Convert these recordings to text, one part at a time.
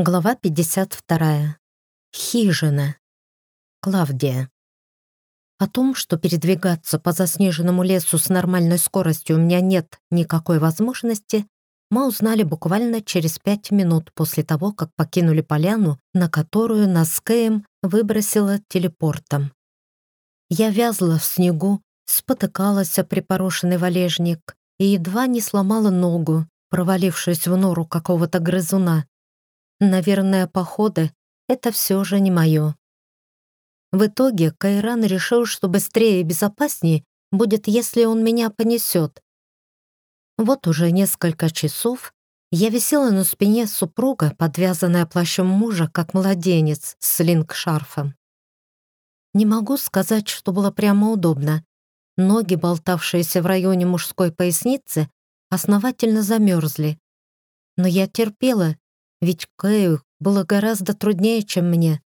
Глава 52. Хижина. Клавдия. О том, что передвигаться по заснеженному лесу с нормальной скоростью у меня нет никакой возможности, мы узнали буквально через пять минут после того, как покинули поляну, на которую нас с Кэем выбросило телепортом. Я вязла в снегу, спотыкалась о припорошенный валежник и едва не сломала ногу, провалившись в нору какого-то грызуна, Наверное, походы — это все же не мое. В итоге Кайран решил, что быстрее и безопаснее будет, если он меня понесет. Вот уже несколько часов я висела на спине супруга, подвязанная плащом мужа, как младенец с линк-шарфом. Не могу сказать, что было прямо удобно. Ноги, болтавшиеся в районе мужской поясницы, основательно замерзли. Но я терпела ведь Кэю было гораздо труднее, чем мне.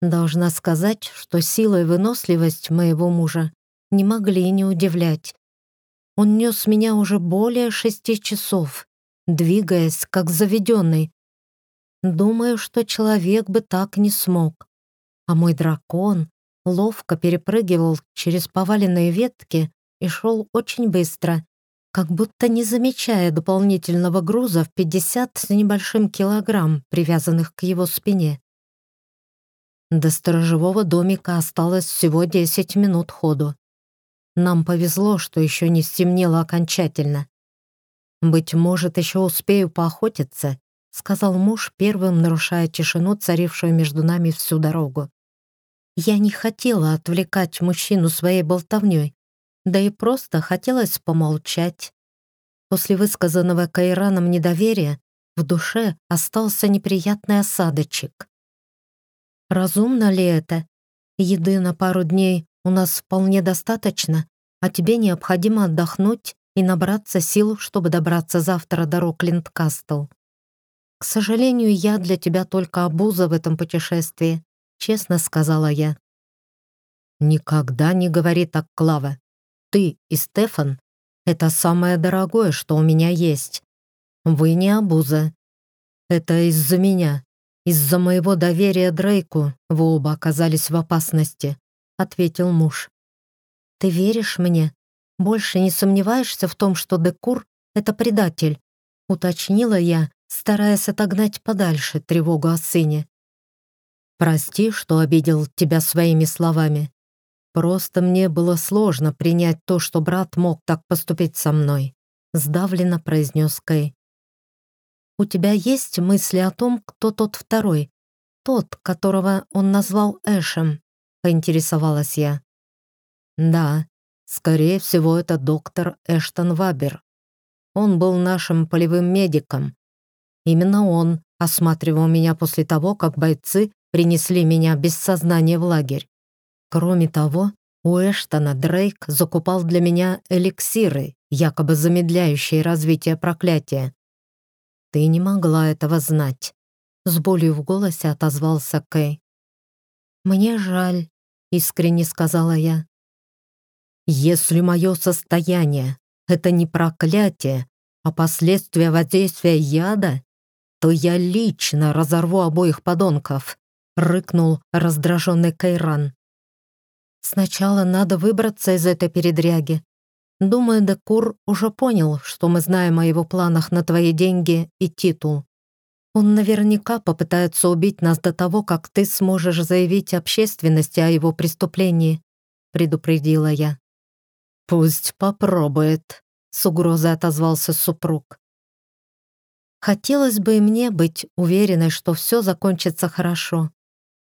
Должна сказать, что сила и выносливость моего мужа не могли не удивлять. Он нес меня уже более шести часов, двигаясь как заведенный. Думаю, что человек бы так не смог. А мой дракон ловко перепрыгивал через поваленные ветки и шел очень быстро, как будто не замечая дополнительного груза в 50 с небольшим килограмм, привязанных к его спине. До сторожевого домика осталось всего 10 минут ходу. Нам повезло, что еще не стемнело окончательно. «Быть может, еще успею поохотиться», — сказал муж, первым нарушая тишину, царившую между нами всю дорогу. Я не хотела отвлекать мужчину своей болтовней, да и просто хотелось помолчать. После высказанного Кайраном недоверия в душе остался неприятный осадочек. Разумно ли это? Еды на пару дней у нас вполне достаточно, а тебе необходимо отдохнуть и набраться сил, чтобы добраться завтра до Роклинд-Кастл. К сожалению, я для тебя только обуза в этом путешествии, честно сказала я. Никогда не говори так, Клава ты и Стефан — это самое дорогое, что у меня есть. Вы не обуза. Это из-за меня. Из-за моего доверия Дрейку вы оба оказались в опасности», — ответил муж. «Ты веришь мне? Больше не сомневаешься в том, что Декур — это предатель?» — уточнила я, стараясь отогнать подальше тревогу о сыне. «Прости, что обидел тебя своими словами. Просто мне было сложно принять то, что брат мог так поступить со мной», — сдавленно произнес Кэй. «У тебя есть мысли о том, кто тот второй? Тот, которого он назвал Эшем?» — поинтересовалась я. «Да, скорее всего, это доктор Эштон Вабер. Он был нашим полевым медиком. Именно он осматривал меня после того, как бойцы принесли меня без сознания в лагерь. Кроме того, у Эштона Дрейк закупал для меня эликсиры, якобы замедляющие развитие проклятия. Ты не могла этого знать. С болью в голосе отозвался Кэй. «Мне жаль», — искренне сказала я. «Если мое состояние — это не проклятие, а последствия воздействия яда, то я лично разорву обоих подонков», — рыкнул раздраженный Кайран. Сначала надо выбраться из этой передряги. Думаю, Декур уже понял, что мы знаем о его планах на твои деньги и титул. Он наверняка попытается убить нас до того, как ты сможешь заявить общественности о его преступлении», — предупредила я. «Пусть попробует», — с угрозой отозвался супруг. Хотелось бы и мне быть уверенной, что все закончится хорошо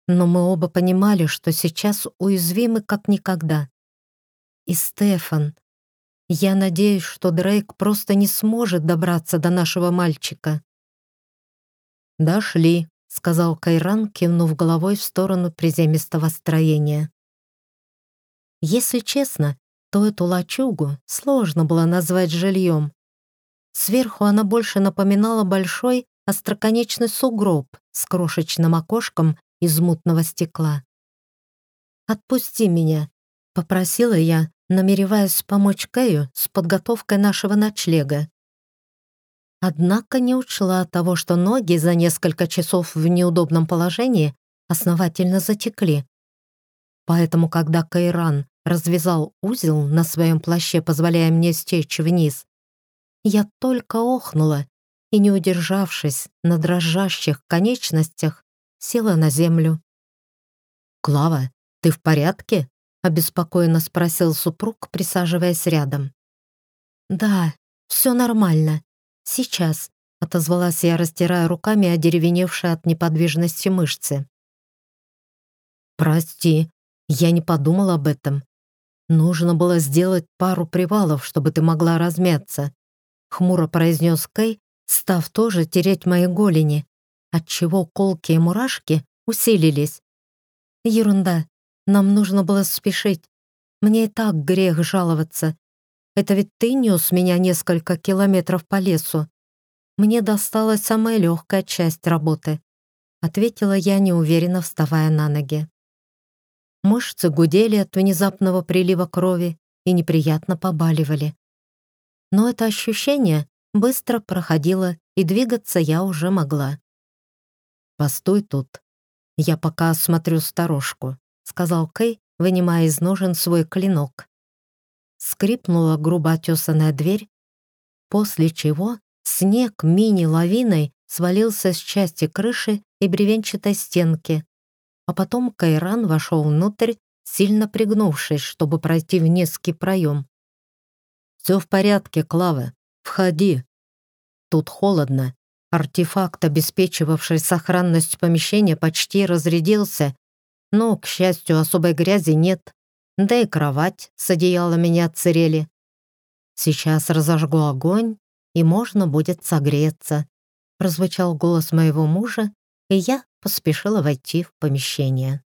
но мы оба понимали, что сейчас уязвимы как никогда. И Стефан. Я надеюсь, что Дрейк просто не сможет добраться до нашего мальчика. «Дошли», — сказал Кайран, кивнув головой в сторону приземистого строения. Если честно, то эту лачугу сложно было назвать жильем. Сверху она больше напоминала большой остроконечный сугроб с крошечным окошком из мутного стекла. «Отпусти меня», — попросила я, намереваясь помочь Кэю с подготовкой нашего ночлега. Однако не учла того, что ноги за несколько часов в неудобном положении основательно затекли. Поэтому, когда Кайран развязал узел на своем плаще, позволяя мне стечь вниз, я только охнула и, не удержавшись на дрожащих конечностях, села на землю. «Клава, ты в порядке?» — обеспокоенно спросил супруг, присаживаясь рядом. «Да, все нормально. Сейчас», — отозвалась я, растирая руками одеревеневшие от неподвижности мышцы. «Прости, я не подумал об этом. Нужно было сделать пару привалов, чтобы ты могла размяться», — хмуро произнес Кей, став тоже тереть мои голени, отчего колки и мурашки усилились. «Ерунда. Нам нужно было спешить. Мне и так грех жаловаться. Это ведь ты нес меня несколько километров по лесу. Мне досталась самая легкая часть работы», — ответила я, неуверенно вставая на ноги. Мышцы гудели от внезапного прилива крови и неприятно побаливали. Но это ощущение быстро проходило, и двигаться я уже могла. «Постой тут. Я пока осмотрю сторожку», — сказал Кей, вынимая из ножен свой клинок. Скрипнула грубо отесанная дверь, после чего снег мини-лавиной свалился с части крыши и бревенчатой стенки, а потом Кайран вошел внутрь, сильно пригнувшись, чтобы пройти в низкий проем. «Все в порядке, Клава. Входи. Тут холодно. Артефакт, обеспечивавший сохранность помещения, почти разрядился, но, к счастью, особой грязи нет, да и кровать с одеялами не отсырели. Сейчас разожгу огонь, и можно будет согреться», прозвучал голос моего мужа, и я поспешила войти в помещение.